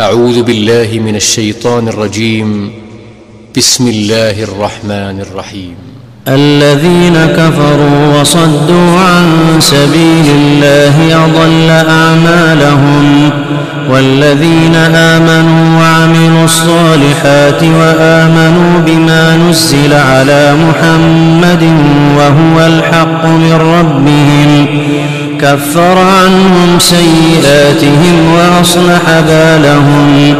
أعوذ بالله من الشيطان الرجيم. بسم الله الرحمن الرحيم. الذين كفروا وصدوا عن سبيل الله أضل أعمالهم. والذين آمنوا وعملوا الصالحات وآمنوا بما نزل على محمد وهو الحق من ربهم. كفر عنهم سيئاتهم وأصلح بالهم.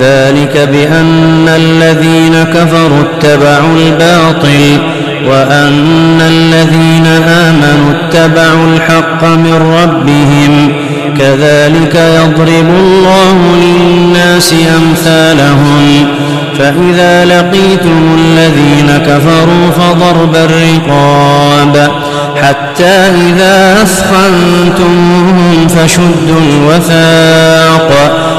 ذلك بأن الذين كفروا اتبعوا الباطل. وأن الذين آمنوا اتبعوا الحق من ربهم كذلك يضرب الله للناس أمثالهم فإذا لقيتم الذين كفروا فضرب الرقاب حتى إذا أثخنتمهم فشدوا الوثاق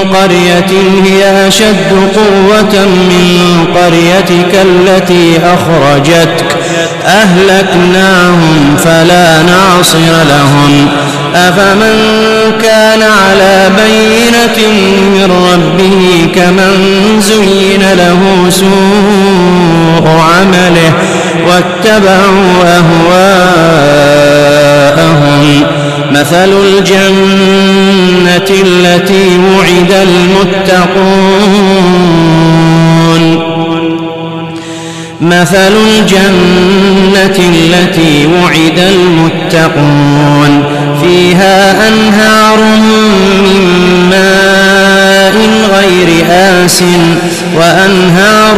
قرية هي أشد قوة من قريتك التي أخرجتك. أهلكناهم فلا ناصر لهم. أفمن كان على بينة من ربه كمن زين له سوء عمله واتبعوا أهواءهم. مثل الجنة التي وعد المتقون. مثل الجنة التي وعد المتقون. فيها أنهار من ماء غير آس وأنهار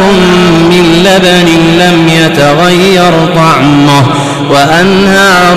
من لبن لم يتغير طعمه وأنهار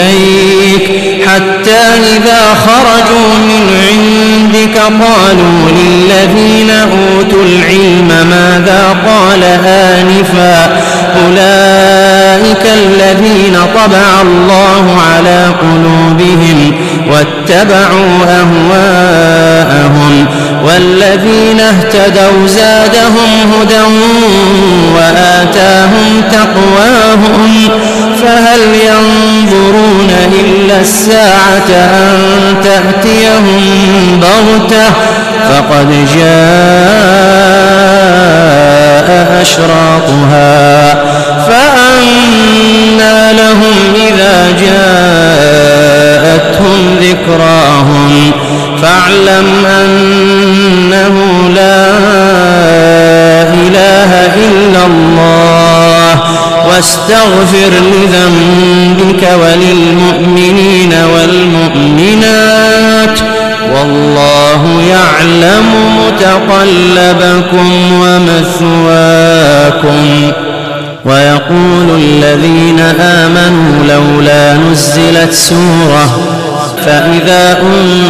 إليك حتى إذا خرجوا من عندك قالوا للذين أوتوا العلم ماذا قال آنفا أولئك الذين طبع الله على قلوبهم واتبعوا أهواءهم والذين اهتدوا زادهم هدى وآتاهم تقواهم فهل ينظرون ينتظرون إلا الساعة أن تأتيهم بغتة فقد جاء أشراطها. واستغفر لذنبك وللمؤمنين والمؤمنات والله يعلم متقلبكم ومثواكم ويقول الذين آمنوا لولا نزلت سورة فإذا أنزلت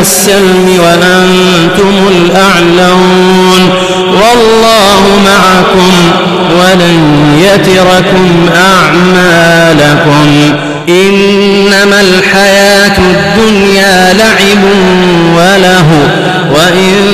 السلم وأنتم الأعلون والله معكم ولن يتركم أعمالكم إنما الحياة الدنيا لعب وله وإن